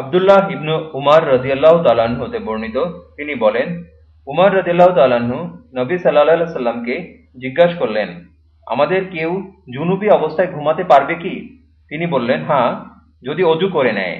আবদুল্লাহ ইবনু উমার রদিয়াল্লাহ তালাহ হতে বর্ণিত, তিনি বলেন, উমার রদিয়াল্লাহ তালাহ নবী সাল্লাহ সাল্লামকে জিজ্ঞাসা করলেন, আমাদের কেউ জুনুবি অবস্থায় ঘুমাতে পারবে কি? তিনি বললেন হ্যাঁ যদি অজু করে নেয়।